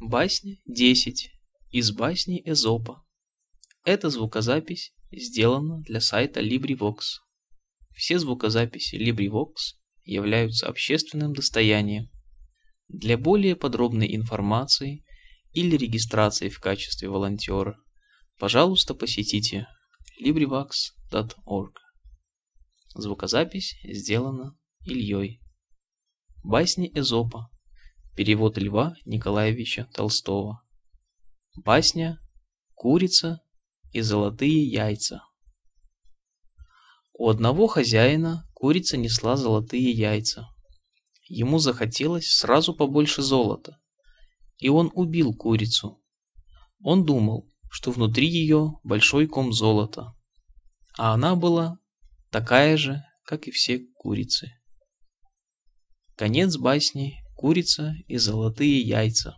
Басня 10 из басни Эзопа. Эта звукозапись сделана для сайта LibriVox. Все звукозаписи LibriVox являются общественным достоянием. Для более подробной информации или регистрации в качестве волонтера, пожалуйста, посетите LibriVox.org. Звукозапись сделана Ильей. Басни Эзопа. Перевод Льва Николаевича Толстого. Басня «Курица и золотые яйца». У одного хозяина курица несла золотые яйца. Ему захотелось сразу побольше золота, и он убил курицу. Он думал, что внутри ее большой ком золота, а она была такая же, как и все курицы. Конец басни «Курица и золотые яйца».